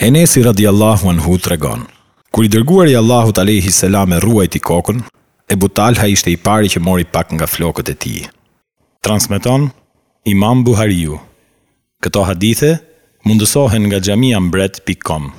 Enesi radi Allahu anhu të regon. Kër i dërguar i Allahut a.s. me ruaj t'i kokën, e butalha ishte i pari që mori pak nga flokët e ti. Transmeton, Imam Buhariu. Këto hadithe mundësohen nga mbret.com.